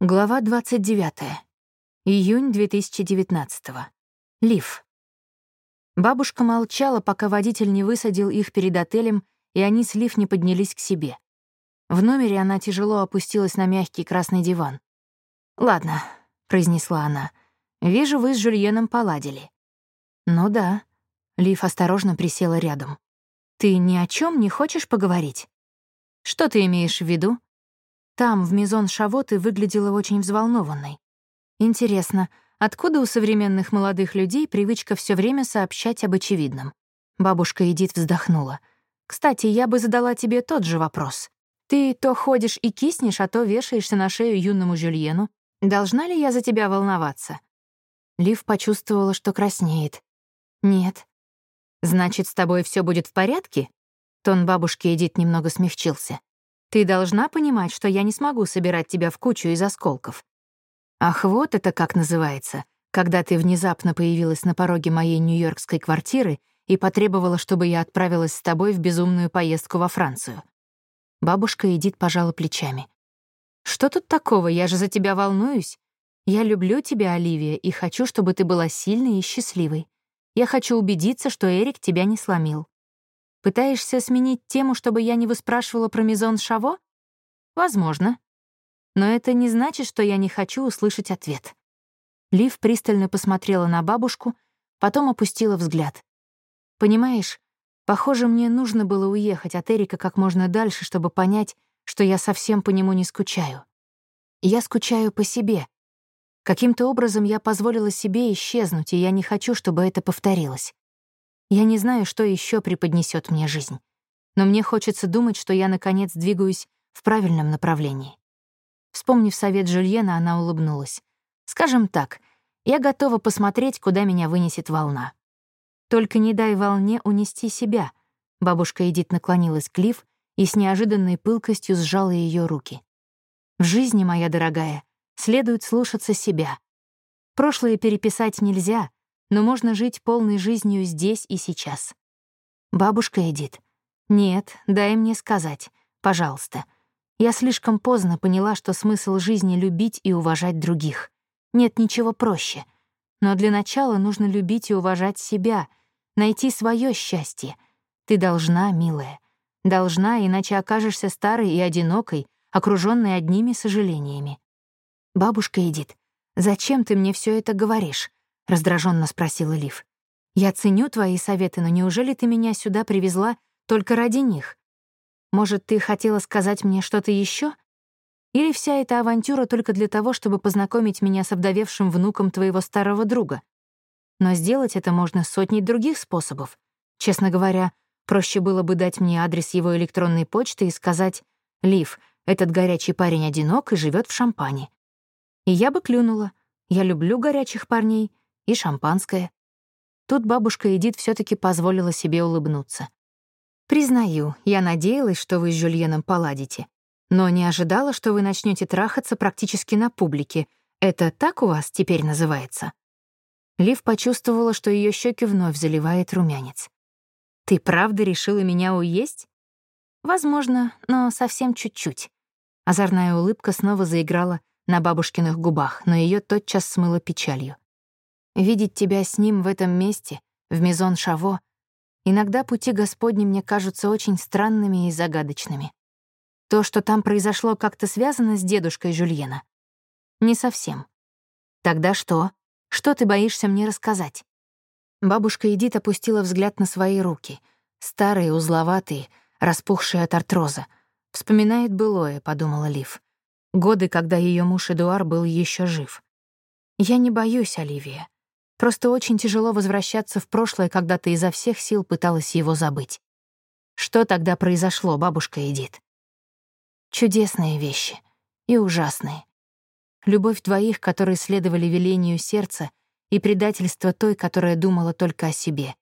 Глава 29. Июнь 2019. Лив. Бабушка молчала, пока водитель не высадил их перед отелем, и они с Лив не поднялись к себе. В номере она тяжело опустилась на мягкий красный диван. «Ладно», — произнесла она, — «вижу, вы с Жюльеном поладили». «Ну да». Лив осторожно присела рядом. «Ты ни о чем не хочешь поговорить?» «Что ты имеешь в виду?» Там, в Мизон Шаво, ты выглядела очень взволнованной. Интересно, откуда у современных молодых людей привычка все время сообщать об очевидном? Бабушка Эдит вздохнула. «Кстати, я бы задала тебе тот же вопрос. Ты то ходишь и киснешь, а то вешаешься на шею юному Жюльену. Должна ли я за тебя волноваться?» Лив почувствовала, что краснеет. «Нет». «Значит, с тобой все будет в порядке?» Тон бабушки Эдит немного смягчился. Ты должна понимать, что я не смогу собирать тебя в кучу из осколков. Ах, вот это как называется, когда ты внезапно появилась на пороге моей нью-йоркской квартиры и потребовала, чтобы я отправилась с тобой в безумную поездку во Францию. Бабушка Эдит пожала плечами. «Что тут такого? Я же за тебя волнуюсь. Я люблю тебя, Оливия, и хочу, чтобы ты была сильной и счастливой. Я хочу убедиться, что Эрик тебя не сломил. Пытаешься сменить тему, чтобы я не выспрашивала про Мизон Шаво? Возможно. Но это не значит, что я не хочу услышать ответ. Лив пристально посмотрела на бабушку, потом опустила взгляд. «Понимаешь, похоже, мне нужно было уехать от Эрика как можно дальше, чтобы понять, что я совсем по нему не скучаю. Я скучаю по себе. Каким-то образом я позволила себе исчезнуть, и я не хочу, чтобы это повторилось. Я не знаю, что еще преподнесет мне жизнь. Но мне хочется думать, что я, наконец, двигаюсь в правильном направлении. Вспомнив совет Жюльена, она улыбнулась. «Скажем так, я готова посмотреть, куда меня вынесет волна. Только не дай волне унести себя». Бабушка Эдит наклонилась к Лив и с неожиданной пылкостью сжала ее руки. «В жизни, моя дорогая, следует слушаться себя. Прошлое переписать нельзя, но можно жить полной жизнью здесь и сейчас. Бабушка Эдит. Нет, дай мне сказать, пожалуйста. Я слишком поздно поняла, что смысл жизни — любить и уважать других. Нет ничего проще. Но для начала нужно любить и уважать себя, найти свое счастье. Ты должна, милая. Должна, иначе окажешься старой и одинокой, окружённой одними сожалениями. Бабушка Эдит, зачем ты мне все это говоришь? — раздраженно спросила Лив. «Я ценю твои советы, но неужели ты меня сюда привезла только ради них? Может, ты хотела сказать мне что-то еще? Или вся эта авантюра только для того, чтобы познакомить меня с обдавевшим внуком твоего старого друга? Но сделать это можно сотней других способов. Честно говоря, проще было бы дать мне адрес его электронной почты и сказать «Лив, этот горячий парень одинок и живет в Шампане». И я бы клюнула. Я люблю горячих парней — и шампанское. Тут бабушка Эдит все таки позволила себе улыбнуться. «Признаю, я надеялась, что вы с Жюльеном поладите, но не ожидала, что вы начнете трахаться практически на публике. Это так у вас теперь называется?» Лив почувствовала, что ее щеки вновь заливает румянец. «Ты правда решила меня уесть?» «Возможно, но совсем чуть-чуть». Озорная улыбка снова заиграла на бабушкиных губах, но ее тотчас смыло печалью. Видеть тебя с ним в этом месте, в Мизон Шаво, иногда пути Господни мне кажутся очень странными и загадочными. То, что там произошло, как-то связано с дедушкой Жюльена? Не совсем. Тогда что? Что ты боишься мне рассказать? Бабушка Эдит опустила взгляд на свои руки. Старые, узловатые, распухшие от артроза. «Вспоминает былое», — подумала Лив. Годы, когда ее муж Эдуар был еще жив. «Я не боюсь, Оливия. Просто очень тяжело возвращаться в прошлое, когда ты изо всех сил пыталась его забыть. Что тогда произошло, бабушка Эдит? Чудесные вещи и ужасные. Любовь двоих, которые следовали велению сердца, и предательство той, которая думала только о себе.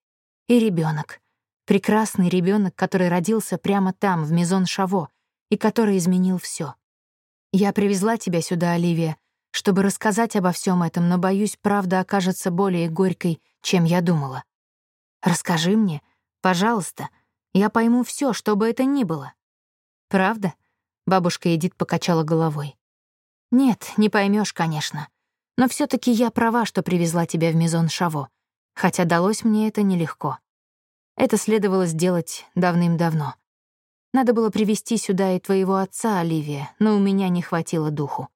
И ребенок, Прекрасный ребенок, который родился прямо там, в Мизон Шаво, и который изменил все. Я привезла тебя сюда, Оливия, чтобы рассказать обо всем этом, но, боюсь, правда окажется более горькой, чем я думала. Расскажи мне, пожалуйста, я пойму все, что бы это ни было. Правда? Бабушка Эдит покачала головой. Нет, не поймешь, конечно. Но все таки я права, что привезла тебя в Мизон Шаво, хотя далось мне это нелегко. Это следовало сделать давным-давно. Надо было привести сюда и твоего отца, Оливия, но у меня не хватило духу.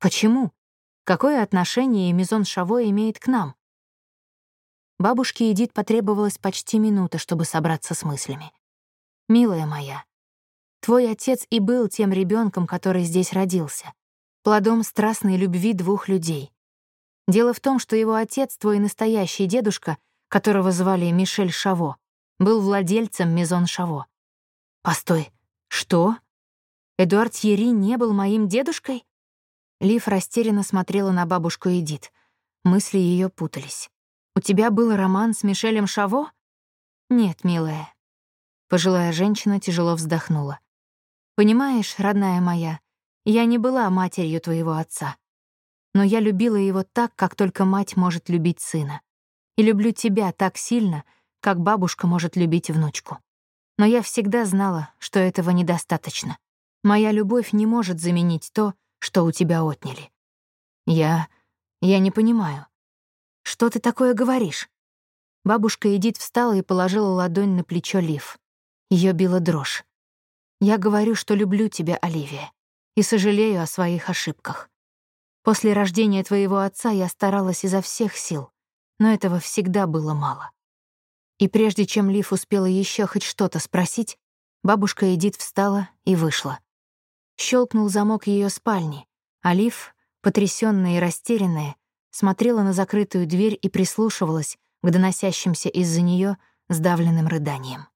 Почему? Какое отношение Мизон Шаво имеет к нам? Бабушке Эдит потребовалась почти минута, чтобы собраться с мыслями. «Милая моя, твой отец и был тем ребенком, который здесь родился, плодом страстной любви двух людей. Дело в том, что его отец, твой настоящий дедушка, которого звали Мишель Шаво, был владельцем Мизон Шаво. Постой, что? Эдуард Ери не был моим дедушкой? Лив растерянно смотрела на бабушку Эдит. Мысли ее путались. «У тебя был роман с Мишелем Шаво?» «Нет, милая». Пожилая женщина тяжело вздохнула. «Понимаешь, родная моя, я не была матерью твоего отца. Но я любила его так, как только мать может любить сына. И люблю тебя так сильно, как бабушка может любить внучку. Но я всегда знала, что этого недостаточно. Моя любовь не может заменить то, что у тебя отняли. Я... я не понимаю. Что ты такое говоришь? Бабушка Эдит встала и положила ладонь на плечо Лив. Ее била дрожь. Я говорю, что люблю тебя, Оливия, и сожалею о своих ошибках. После рождения твоего отца я старалась изо всех сил, но этого всегда было мало. И прежде чем Лив успела еще хоть что-то спросить, бабушка Эдит встала и вышла. Щелкнул замок ее спальни, а Лив, потрясённая и растерянная, смотрела на закрытую дверь и прислушивалась к доносящимся из-за нее сдавленным рыданиям.